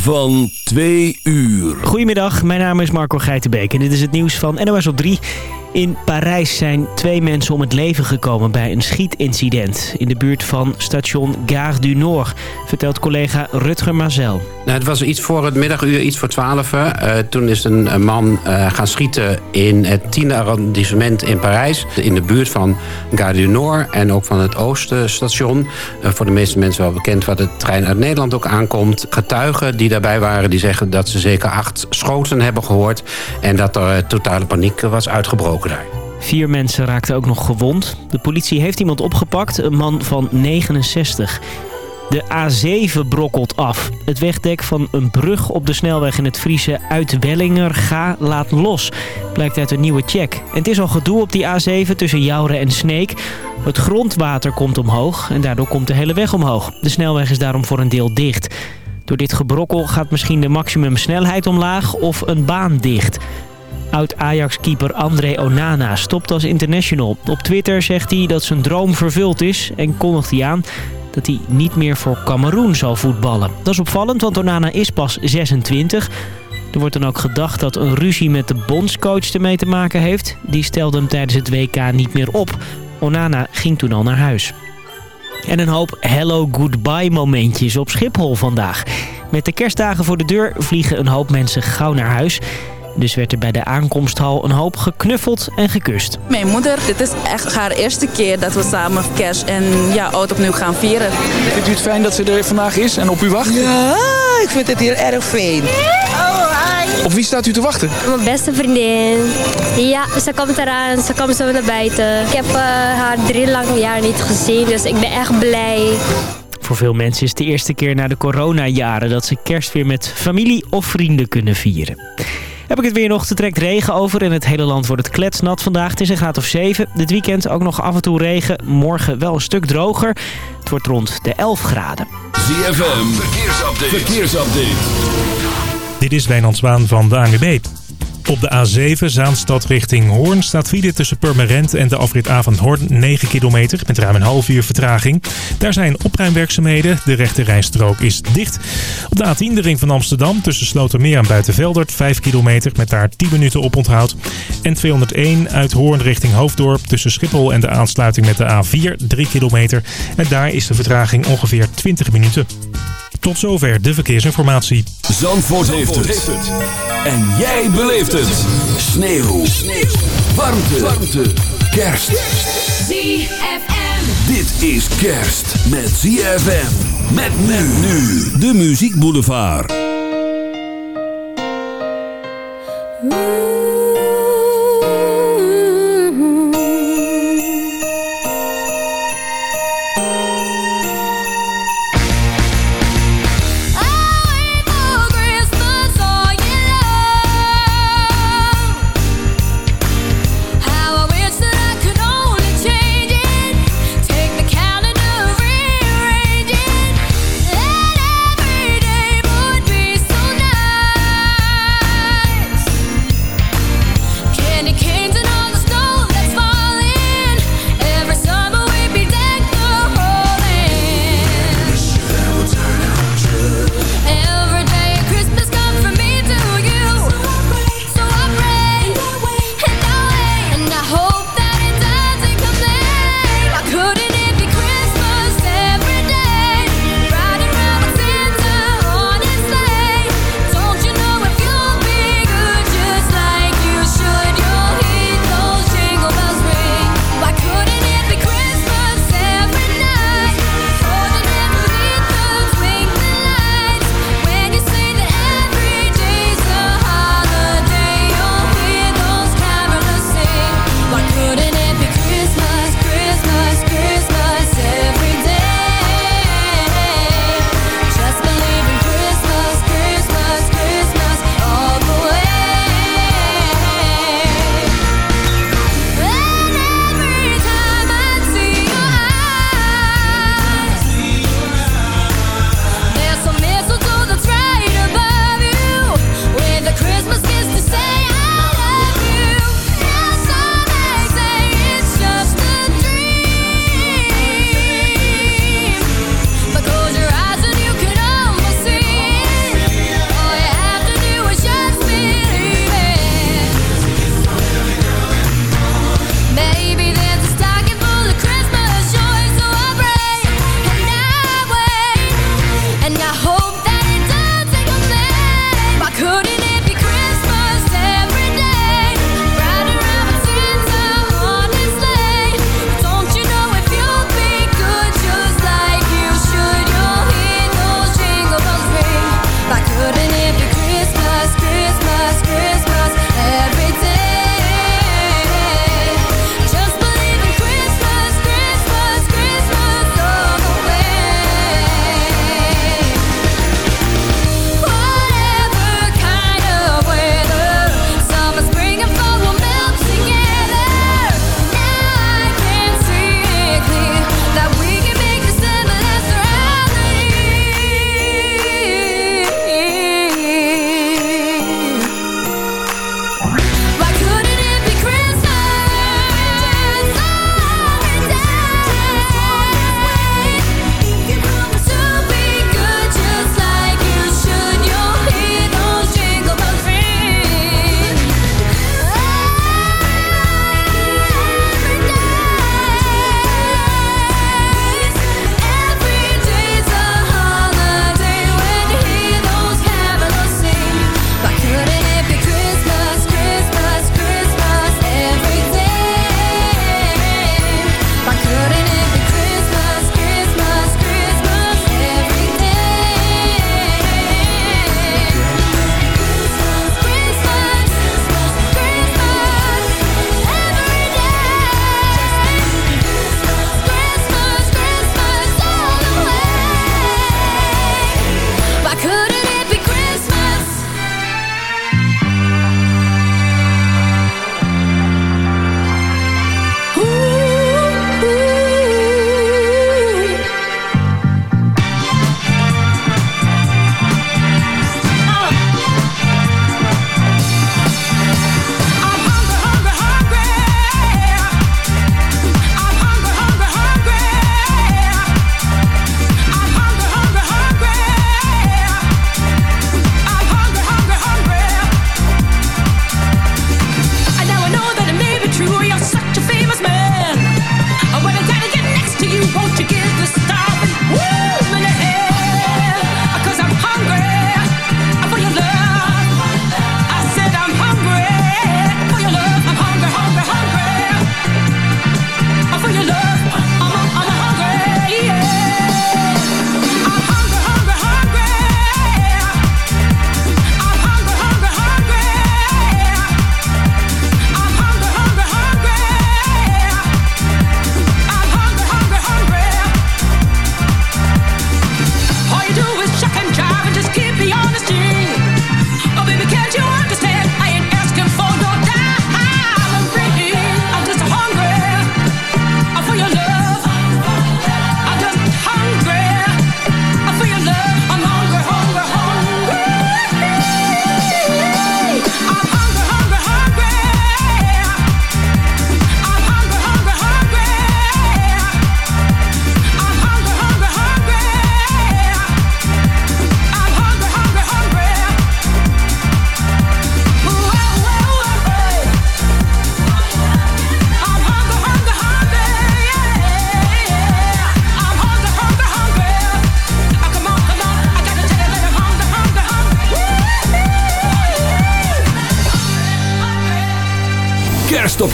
van 2 uur. Goedemiddag, mijn naam is Marco Geitenbeek en dit is het nieuws van NOS op 3. In Parijs zijn twee mensen om het leven gekomen bij een schietincident... in de buurt van station Gare du Nord, vertelt collega Rutger Mazel. Nou, het was iets voor het middaguur, iets voor twaalf. Uh, toen is een, man uh, gaan schieten in het tiende arrondissement in Parijs... in de buurt van Gare du Nord en ook van het Oostenstation. Uh, voor de meeste mensen wel bekend waar de trein uit Nederland ook aankomt. Getuigen die daarbij waren, die zeggen dat ze zeker acht schoten hebben gehoord... en dat er totale paniek was uitgebroken. Vier mensen raakten ook nog gewond. De politie heeft iemand opgepakt, een man van 69. De A7 brokkelt af. Het wegdek van een brug op de snelweg in het Friese Uitwellinger laat los. Blijkt uit een nieuwe check. En het is al gedoe op die A7 tussen Jouren en Sneek. Het grondwater komt omhoog en daardoor komt de hele weg omhoog. De snelweg is daarom voor een deel dicht. Door dit gebrokkel gaat misschien de maximumsnelheid omlaag of een baan dicht. Oud-Ajax-keeper André Onana stopt als international. Op Twitter zegt hij dat zijn droom vervuld is en kondigt hij aan dat hij niet meer voor Cameroen zal voetballen. Dat is opvallend, want Onana is pas 26. Er wordt dan ook gedacht dat een ruzie met de bondscoach ermee te maken heeft. Die stelde hem tijdens het WK niet meer op. Onana ging toen al naar huis. En een hoop hello goodbye momentjes op Schiphol vandaag. Met de kerstdagen voor de deur vliegen een hoop mensen gauw naar huis... Dus werd er bij de aankomsthal een hoop geknuffeld en gekust. Mijn moeder, dit is echt haar eerste keer dat we samen kerst en ja, oud opnieuw gaan vieren. Vindt u het fijn dat ze er vandaag is en op u wacht? Ja, ik vind het hier erg fijn. Oh. Op wie staat u te wachten? Mijn beste vriendin. Ja, ze komt eraan, ze komt zo naar buiten. Ik heb uh, haar drie lange jaar niet gezien, dus ik ben echt blij. Voor veel mensen is het de eerste keer na de coronajaren dat ze kerst weer met familie of vrienden kunnen vieren. Heb ik het weer nog. te trekt regen over. In het hele land wordt het kletsnat vandaag. Het is een graad of 7. Dit weekend ook nog af en toe regen. Morgen wel een stuk droger. Het wordt rond de 11 graden. ZFM. Verkeersupdate. Verkeersupdate. Dit is Wijnand Zwaan van de ANWB. Op de A7 Zaanstad richting Hoorn staat file tussen Purmerend en de afrit Hoorn 9 kilometer met ruim een half uur vertraging. Daar zijn opruimwerkzaamheden. De rechte rijstrook is dicht. Op de A10 de ring van Amsterdam tussen Slotermeer en Buitenveldert 5 kilometer met daar 10 minuten op onthoud. En 201 uit Hoorn richting Hoofddorp tussen Schiphol en de aansluiting met de A4 3 kilometer. En daar is de vertraging ongeveer 20 minuten. Tot zover de verkeersinformatie. Zandvoort, heeft, het. En jij beleeft het. Sneeuw. Sneeuw. Warmte. Warmte. Kerst. ZFM. Dit is kerst met ZFM. Met men nu. De Muziek Boulevard.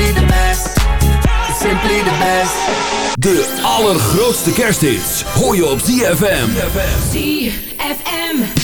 Simply the best. Simply the best. De allergrootste kersthits hoor je op ZFM. ZFM.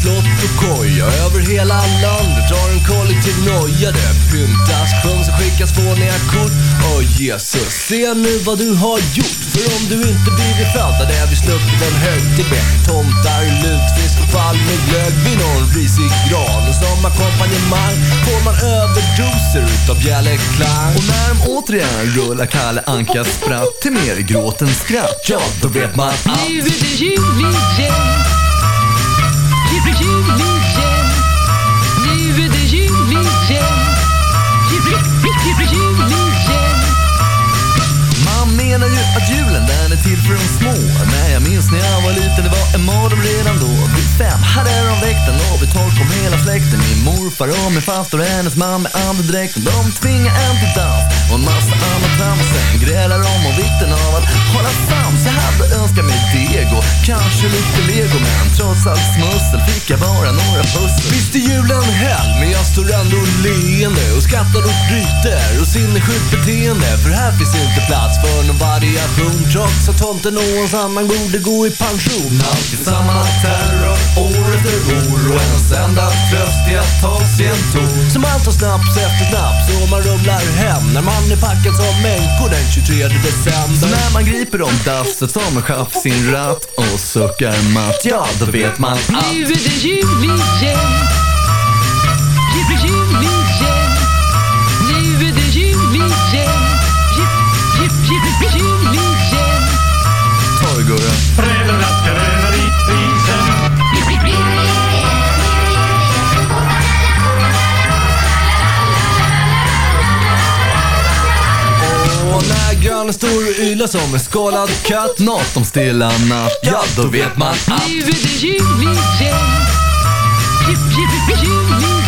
Slott och koja Över hela landet drar en kollektiv noja Det pyntas, sjungs och skickas fåniga kort. Åh Jesus, se nu vad du har gjort. För om du inte blivit född hade vi sluppit en högtid med Tomtar, lutfisk, fall med glögg. Vid någon risig gran Och som ackompanjemang får man överdoser utav bjällerklang Och när de återigen rullar Kalle Ankas spratt till mer gråt än skratt Ja, då vet man att Nu är det jul igen. Från små. Nej, jag minns när jag var liten, det var en mardröm redan då. Vid fem hade de väckt en och vid kom hela släkten morfar och min faster och hennes man med andedräkt. De tvingar en till dans och en massa annat trams Sen grälar de om vikten av att hålla sams Jag hade önskat mig deg och kanske lite lego Men trots allt smussel fick jag bara några pussel. Visst är julen hell, men jag står ändå leende och skrattar och bryter och sinnessjukt beteende. För här finns inte plats för någon variation trots att tomten och hans annan borde gå i pension. Alltid samma terror, år efter år och ens enda tröst är att ta sig en ton Som allt tar snaps efter snaps och man rumlar hem när man är packad som människor den 23 december. Så när man griper om dasset som en chef sin ratt och suckar matt, ja då vet man att Nu är det jul igen. Jul, jul igen Och när grannen står och ylar som en skålad katt. Nåt om stilla natt, ja då vet man att Nu är det jul igen Jul, jul, jul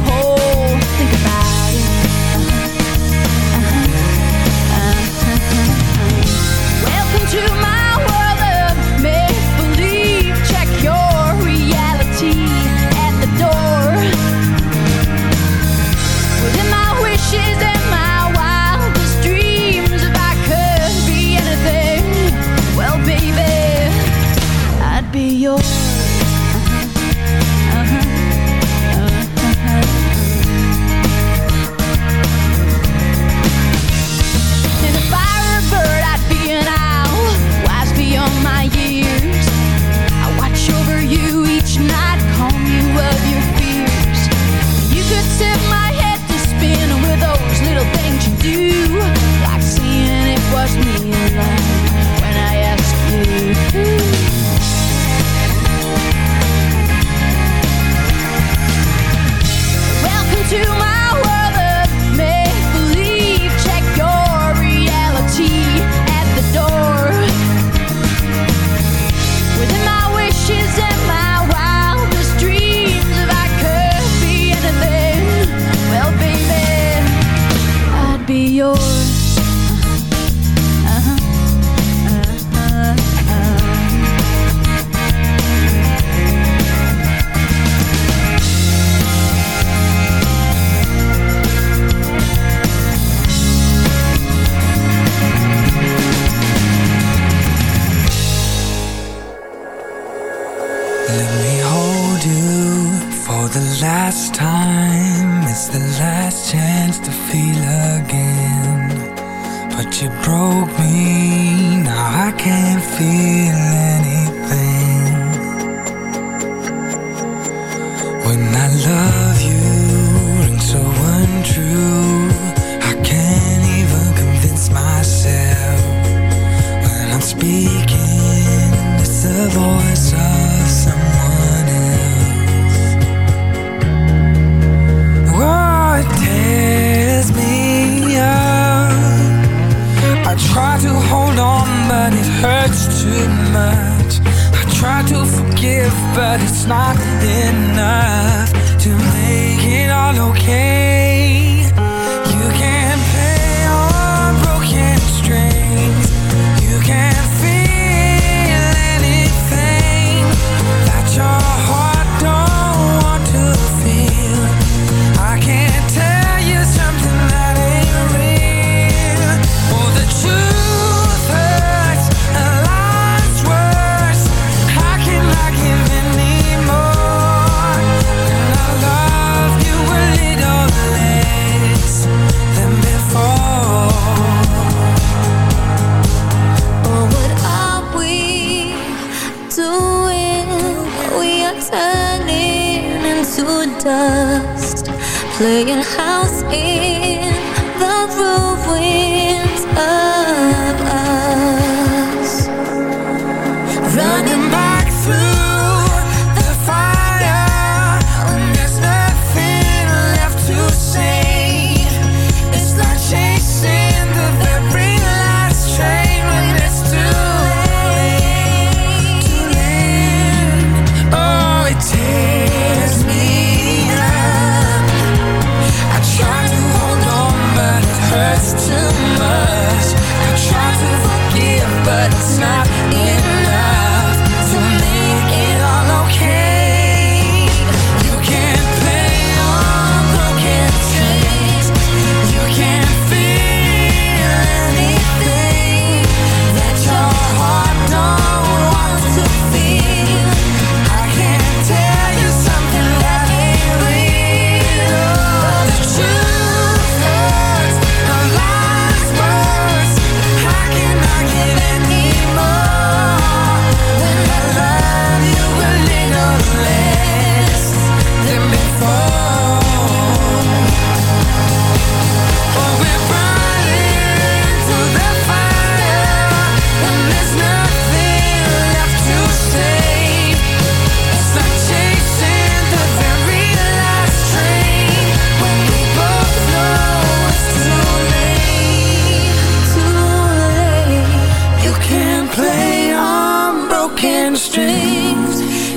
泪眼。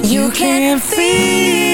You can't feel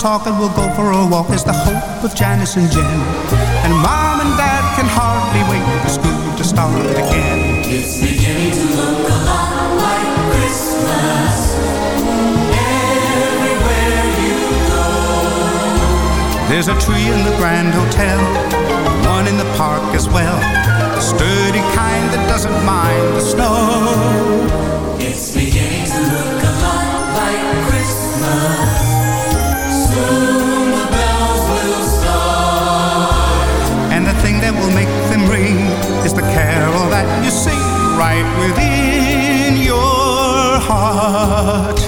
talk and we'll go for a walk is the hope of Janice and Jen. And Mom and Dad can hardly wait for school to start again. It's beginning to look a lot like Christmas. Everywhere you go. There's a tree in the Grand Hotel, one in the park as well. A sturdy kind that doesn't mind the snow. It's beginning to look a lot like Christmas. that you sing right within your heart.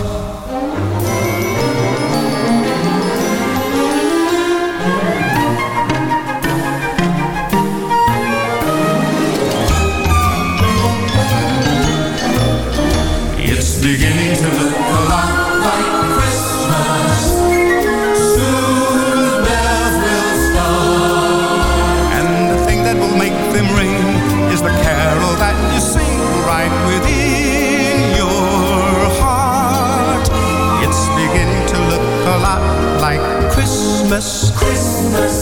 It's beginning to look Christmas. Christmas.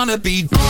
gonna be